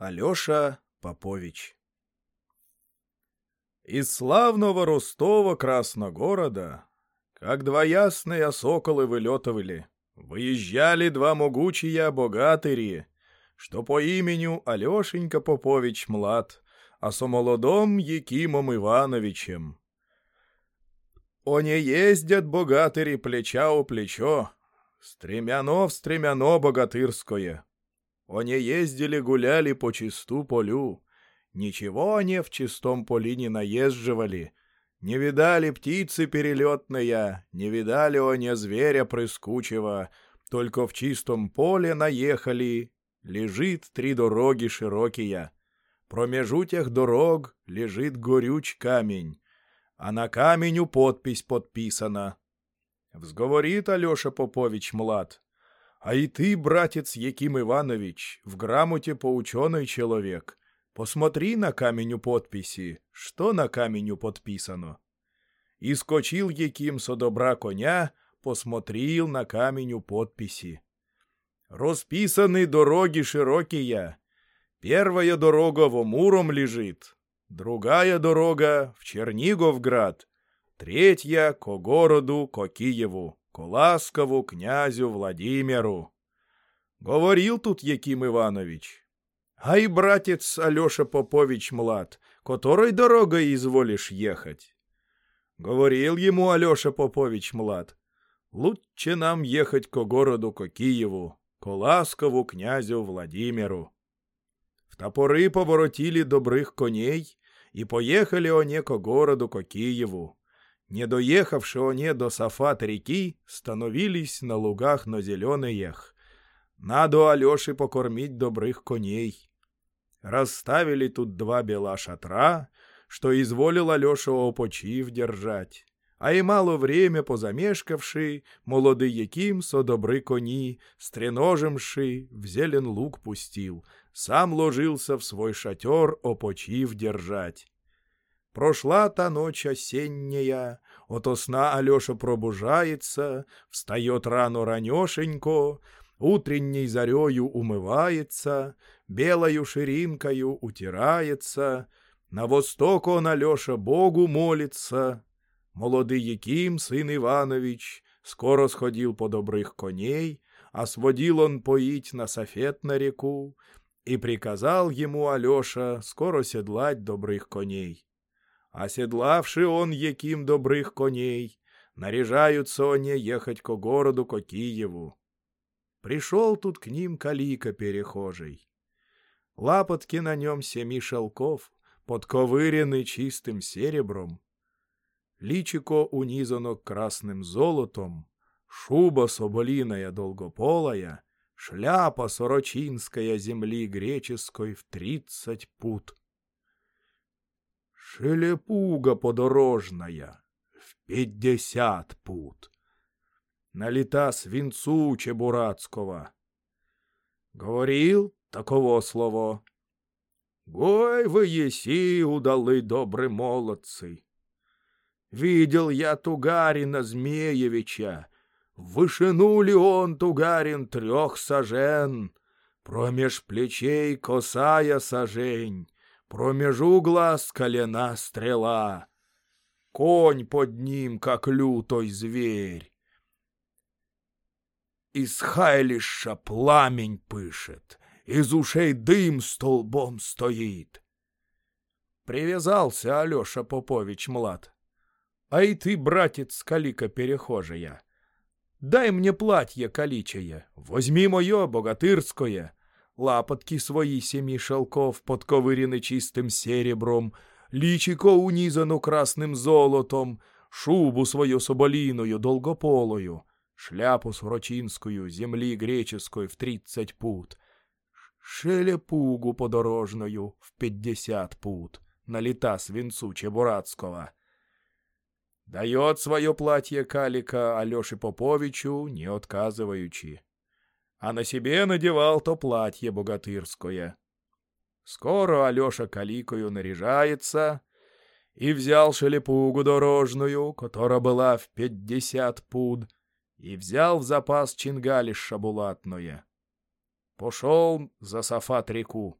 Алеша Попович Из славного Ростова Красногорода, как два ясные соколы вылетывали, выезжали два могучие богатыри, что по именю Алешенька Попович Млад, а со молодом Якимом Ивановичем. Они ездят богатыри плеча у плечо, стремяно в стремяно богатырское. Они ездили гуляли по чисту полю, ничего они в чистом поли не наезживали, не видали птицы перелетные, не видали они зверя прыскучего, только в чистом поле наехали, лежит три дороги широкие. Промежутях дорог лежит горюч камень, а на каменю подпись подписана. Взговорит Алеша Попович млад. А и ты, братец Яким Иванович, в грамоте поученый человек. Посмотри на каменю подписи, что на каменю подписано. И скочил Яким со добра коня, посмотрел на каменю подписи. Расписаны дороги широкие. Первая дорога в Муром лежит, другая дорога в Черниговград, третья ко городу, ко Киеву, Ласкову князю Владимиру. Говорил тут Яким Иванович. Ай, братец Алеша Попович Млад, которой дорогой изволишь ехать? Говорил ему Алеша Попович Млад. Лучше нам ехать ко городу, ко Киеву, ко Ласкову князю Владимиру. В топоры поворотили добрых коней, и поехали они ко городу, ко Киеву. Не доехавши они до Сафат реки, становились на лугах на зеленых. Надо Алеши покормить добрых коней. Расставили тут два бела шатра, что изволил Алеша опочив держать. А и мало время позамешкавши, Яким со добры кони, стреножимши, в зелен лук пустил, сам ложился в свой шатер опочив держать. Прошла та ночь осенняя, ото сна Алеша пробужается, встает рано ранешенько, утренней зарею умывается, белою ширинкою утирается, на восток он, Алеша, Богу молится. Молодый Яким, сын Иванович, скоро сходил по добрых коней, а сводил он поить на софет на реку, и приказал ему Алеша скоро седлать добрых коней. Оседлавши он Яким добрых коней, наряжаются они ехать ко городу, ко Киеву. Пришел тут к ним калика перехожий. Лапотки на нем семи шелков, подковырены чистым серебром. Личико унизано красным золотом, шуба соболиная долгополая, шляпа сорочинская земли греческой в тридцать пут. Шелепуга подорожная в пятьдесят пут. Налита свинцу чебурацкого. Говорил таково слово. Гой вы еси, удалы добры молодцы. Видел я Тугарина Змеевича. Вышинули он, Тугарин, трех сажен. Промеж плечей косая сажень. Промежу глаз колена стрела. Конь под ним, как лютой зверь. Из хайлиша пламень пышет, из ушей дым столбом стоит. Привязался Алеша Попович млад. А и ты, братец, калика перехожая. Дай мне платье каличее, возьми мое богатырское, лапотки свои семи шелков подковырены чистым серебром, личико унизано красным золотом, шубу свою соболиную долгополую, шляпу срочинскую, земли греческой в тридцать пут, шелепугу подорожную в пятьдесят пут, налита свинцу чебурацкого. Дает свое платье калика Алёше Поповичу, не отказываючи а на себе надевал то платье богатырское. Скоро Алеша каликою наряжается и взял шелепугу дорожную, которая была в пятьдесят пуд, и взял в запас чингалиш шабулатное. Пошел за Сафат реку.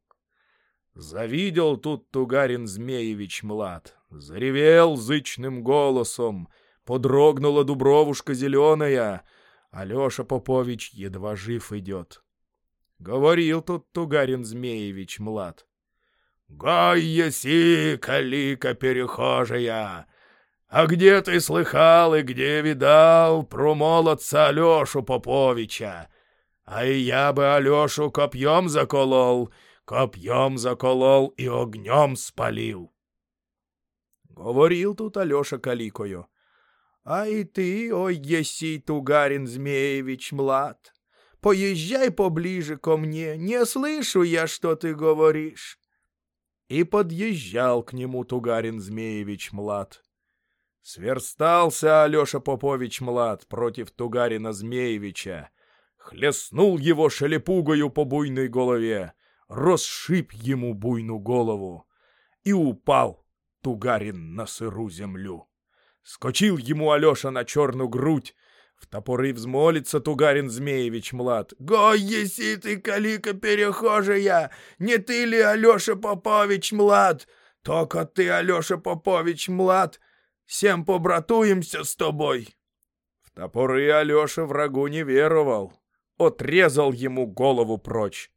Завидел тут Тугарин Змеевич млад, заревел зычным голосом, подрогнула дубровушка зеленая, Алеша Попович едва жив идет. Говорил тут Тугарин Змеевич млад. «Гой еси, калика перехожая! А где ты слыхал и где видал про молодца Алешу Поповича? А и я бы Алешу копьем заколол, копьем заколол и огнем спалил!» Говорил тут Алеша каликою. «А и ты, ой, еси, Тугарин Змеевич, млад!» Поезжай поближе ко мне, не слышу я, что ты говоришь. И подъезжал к нему Тугарин Змеевич Млад. Сверстался Алеша Попович Млад против Тугарина Змеевича, хлестнул его шелепугою по буйной голове, расшиб ему буйну голову и упал Тугарин на сыру землю. Скочил ему Алеша на черную грудь, в топоры взмолится Тугарин Змеевич млад. «Гой, еси ты, калика перехожая! Не ты ли, Алеша Попович млад? Только ты, Алеша Попович млад, всем побратуемся с тобой!» В топоры Алеша врагу не веровал, отрезал ему голову прочь.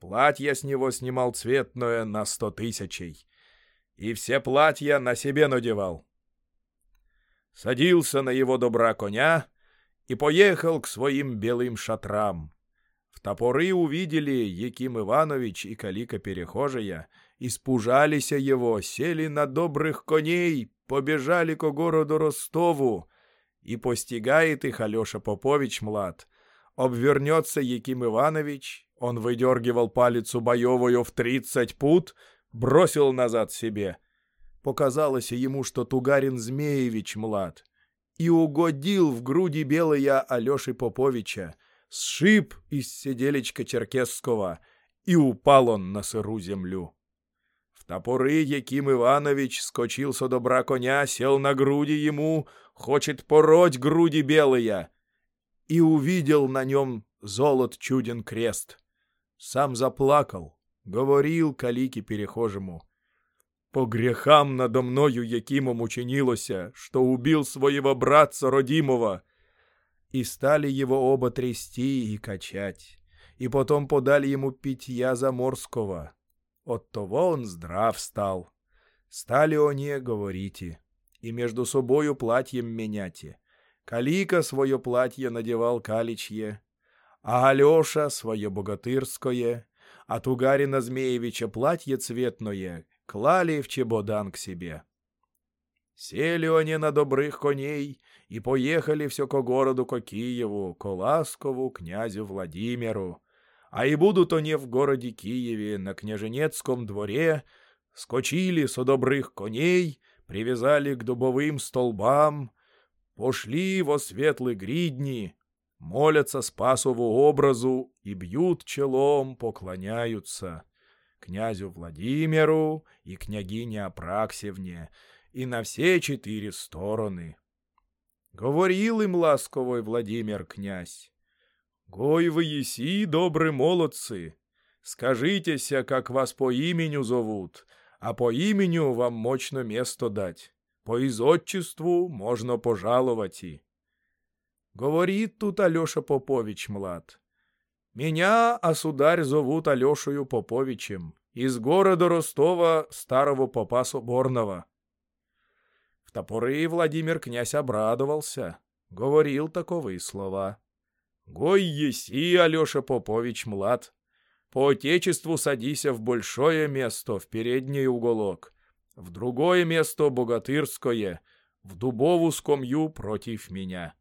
Платье с него снимал цветное на сто тысячей, и все платья на себе надевал. Садился на его добра коня, и поехал к своим белым шатрам. В топоры увидели Яким Иванович и Калика Перехожая, испужались его, сели на добрых коней, побежали к городу Ростову, и постигает их Алеша Попович млад. Обвернется Яким Иванович, он выдергивал палицу боевую в тридцать пут, бросил назад себе. Показалось ему, что Тугарин Змеевич млад и угодил в груди белая Алеши Поповича, сшиб из седелечка Черкесского, и упал он на сыру землю. В топоры Яким Иванович скочил со добра коня, сел на груди ему, хочет пороть груди белые, и увидел на нем золот чуден крест. Сам заплакал, говорил калике перехожему — по грехам надо мною Якимом учинилося, что убил своего братца родимого. И стали его оба трясти и качать, и потом подали ему питья заморского. От того он здрав стал. Стали они говорите, и между собою платьем меняте. Калика свое платье надевал каличье, а Алеша свое богатырское, а Тугарина Змеевича платье цветное, клали в чебодан к себе. Сели они на добрых коней и поехали все ко городу ко Киеву, ко Ласкову князю Владимиру. А и будут они в городе Киеве на княженецком дворе, скочили со добрых коней, привязали к дубовым столбам, пошли во светлые гридни, молятся Спасову образу и бьют челом, поклоняются князю Владимиру и княгине Апраксевне, и на все четыре стороны. Говорил им ласковой Владимир князь, «Гой вы еси, добрые молодцы, скажитеся, как вас по имени зовут, а по имени вам мощно место дать, по изотчеству можно пожаловать и». Говорит тут Алеша Попович млад. Меня, а сударь, зовут Алешею Поповичем, из города Ростова, старого попа Соборного. В топоры Владимир князь обрадовался, говорил таковые слова. «Гой еси, Алеша Попович, млад, по отечеству садися в большое место, в передний уголок, в другое место богатырское, в дубову скамью против меня,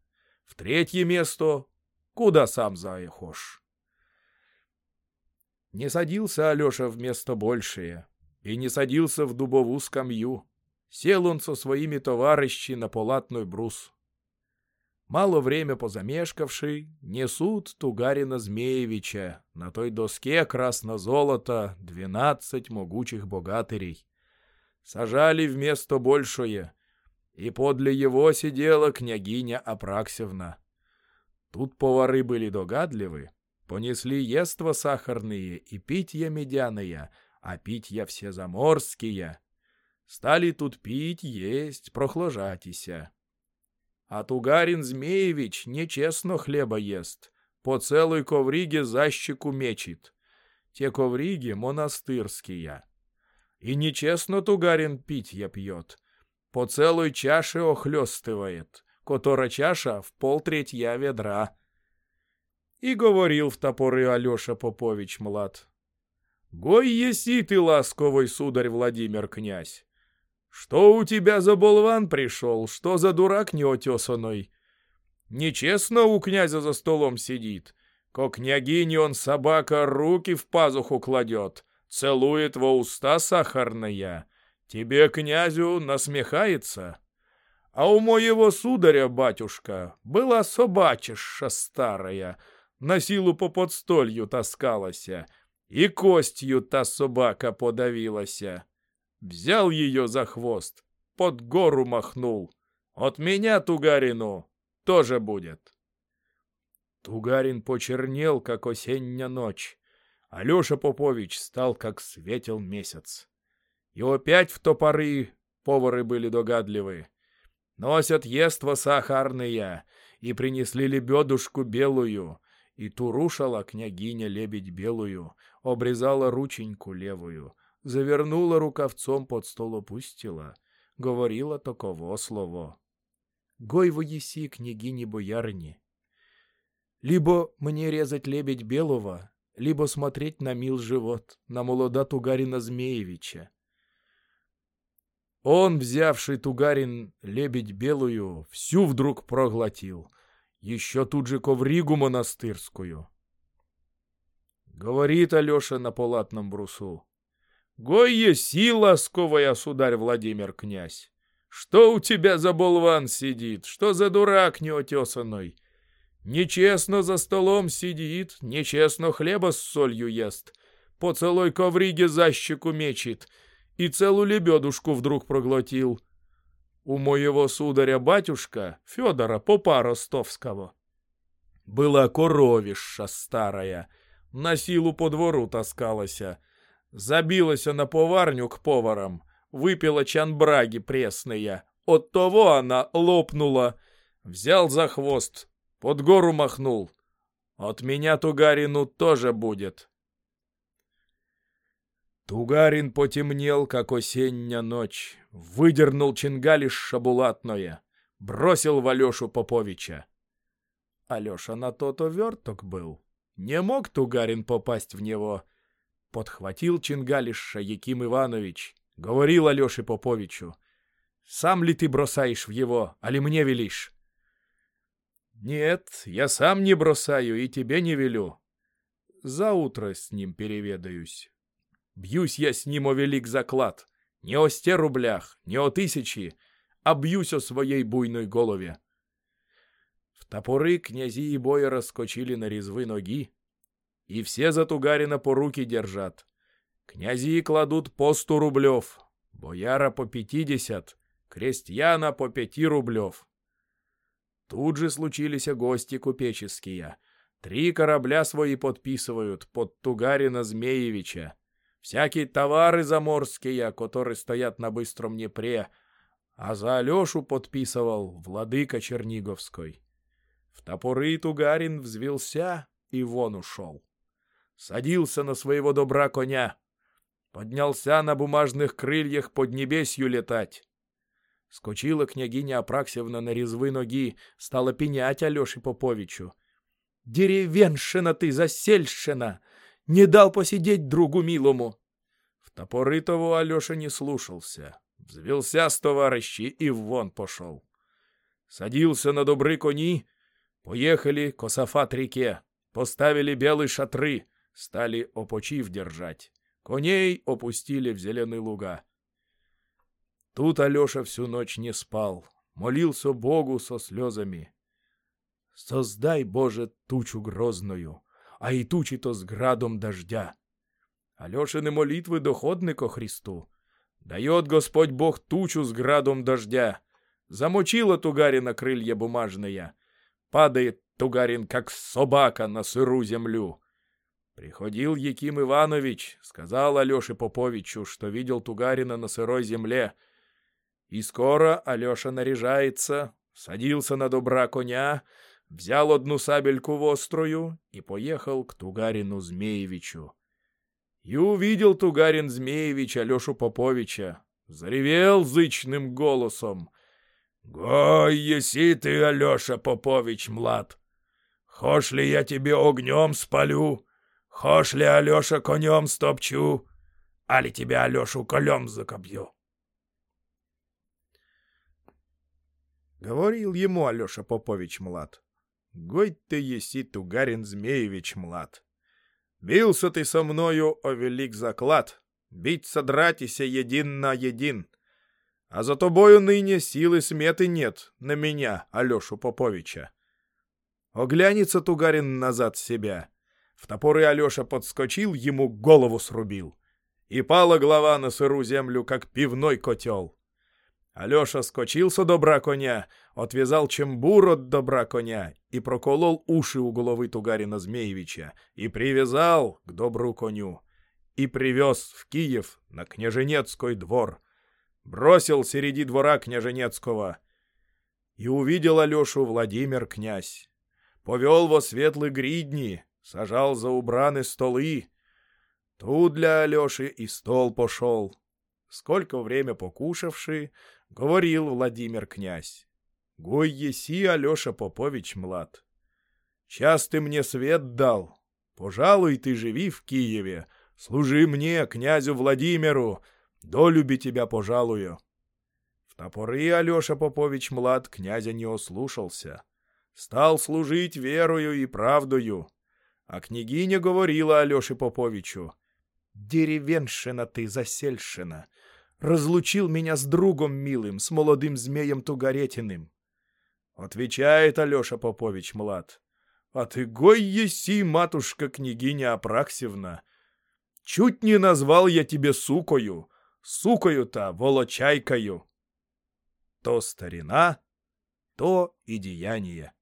в третье место, куда сам заехошь. Не садился Алеша в место большее, и не садился в дубовую скамью. Сел он со своими товарищи на полатной брус. Мало время позамешкавший, несут Тугарина Змеевича, на той доске красно-золото двенадцать могучих богатырей. Сажали вместо большее, и подле его сидела княгиня Апраксевна. Тут повары были догадливы, Понесли ества сахарные и питья медяные, а пить я все заморские. Стали тут пить, есть, прохлажатися. А Тугарин Змеевич нечестно хлеба ест, по целой ковриге защику мечит. Те ковриги монастырские. И нечестно Тугарин пить я пьет, по целой чаше охлестывает, котора чаша в полтретья ведра. И говорил в топоры Алеша Попович млад. Гой еси ты, ласковый сударь Владимир князь. Что у тебя за болван пришел? Что за дурак неотесанный? Нечестно у князя за столом сидит. Ко княгине он собака руки в пазуху кладет, целует во уста сахарная. Тебе, князю, насмехается? А у моего сударя, батюшка, была собачиша старая, на силу по подстолью таскалася, и костью та собака подавилася. Взял ее за хвост, под гору махнул. От меня, Тугарину, тоже будет. Тугарин почернел, как осенняя ночь. Алеша Попович стал, как светил месяц. И опять в топоры повары были догадливы. Носят ество сахарные, и принесли лебедушку белую, и турушала княгиня лебедь белую, обрезала рученьку левую, завернула рукавцом под стол опустила, говорила таково слово. Гой воеси, княгини боярни. Либо мне резать лебедь белого, либо смотреть на мил живот, на молода Тугарина Змеевича. Он, взявший Тугарин лебедь белую, всю вдруг проглотил, еще тут же ковригу монастырскую. Говорит Алеша на палатном брусу. Гой еси, ласковая, сударь Владимир князь. Что у тебя за болван сидит? Что за дурак неотесанный? Нечестно за столом сидит, нечестно хлеба с солью ест, по целой ковриге защеку мечет и целую лебедушку вдруг проглотил. У моего сударя-батюшка, Федора Попа Ростовского, была коровиша старая, на силу по двору таскалася, Забилася на поварню к поварам, выпила чанбраги пресные. От того она лопнула. Взял за хвост, под гору махнул. От меня Тугарину тоже будет. Тугарин потемнел, как осенняя ночь, выдернул чингалиш шабулатное, бросил в Алешу Поповича. Алеша на то-то верток был. Не мог Тугарин попасть в него, Подхватил Чингалиша Яким Иванович. Говорил Алёше Поповичу. «Сам ли ты бросаешь в его, али мне велишь?» «Нет, я сам не бросаю и тебе не велю. За утро с ним переведаюсь. Бьюсь я с ним о велик заклад. Не о сте рублях, не о тысячи, а бьюсь о своей буйной голове». В топоры князи и боя раскочили на резвы ноги, и все за Тугарина по руки держат. Князи кладут по сто рублев, бояра по пятьдесят, крестьяна по пяти рублев. Тут же случились гости купеческие. Три корабля свои подписывают под Тугарина Змеевича. Всякие товары заморские, которые стоят на быстром Днепре, а за Алешу подписывал владыка Черниговской. В топоры Тугарин взвелся и вон ушел садился на своего добра коня, поднялся на бумажных крыльях под небесью летать. Скочила княгиня Апраксевна на резвы ноги, стала пенять Алёше Поповичу. «Деревенщина ты, засельщина! Не дал посидеть другу милому!» В топоры того Алёша не слушался, взвелся с товарищи и вон пошел. Садился на добры кони, поехали к Осафат-реке, поставили белые шатры, стали опочив держать. Коней опустили в зеленые луга. Тут Алеша всю ночь не спал, молился Богу со слезами. «Создай, Боже, тучу грозную, а и тучи-то с градом дождя». Алешины молитвы доходны ко Христу. Дает Господь Бог тучу с градом дождя. Замочила Тугарина крылья бумажные. Падает Тугарин, как собака, на сыру землю. Приходил Яким Иванович, сказал Алёше Поповичу, что видел Тугарина на сырой земле. И скоро Алёша наряжается, садился на добра коня, взял одну сабельку вострую и поехал к Тугарину Змеевичу. И увидел Тугарин Змеевич Алешу Поповича, заревел зычным голосом. «Гой, еси ты, Алеша Попович, млад! Хошь ли я тебе огнем спалю? Хошь ли, Алеша, конем стопчу? Али тебя, Алешу, колем закобью?» Говорил ему Алеша Попович млад. Гой ты еси, Тугарин Змеевич млад. Бился ты со мною, о велик заклад, биться дратися един на един. А за тобою ныне силы сметы нет на меня, Алешу Поповича. Оглянется Тугарин назад себя. В топоры Алеша подскочил, ему голову срубил. И пала голова на сыру землю, как пивной котел. Алеша скочился добра коня, отвязал чембур от добра коня и проколол уши у головы Тугарина Змеевича и привязал к добру коню. И привез в Киев на княженецкий двор. Бросил среди двора княженецкого. И увидел Алешу Владимир князь. Повел во светлые гридни, сажал за убраны столы. Тут для Алеши и стол пошел. Сколько время покушавши, говорил Владимир князь. Гой еси, Алеша Попович млад. Час ты мне свет дал. Пожалуй, ты живи в Киеве. Служи мне, князю Владимиру. Долюби тебя пожалую. В топоры Алеша Попович млад князя не ослушался. Стал служить верою и правдою. А княгиня говорила Алёше Поповичу. «Деревенщина ты, засельщина! Разлучил меня с другом милым, с молодым змеем Тугаретиным. Отвечает Алеша Попович млад. А ты гой еси, матушка-княгиня Апраксевна. Чуть не назвал я тебе сукою, сукою-то волочайкою. То старина, то и деяние.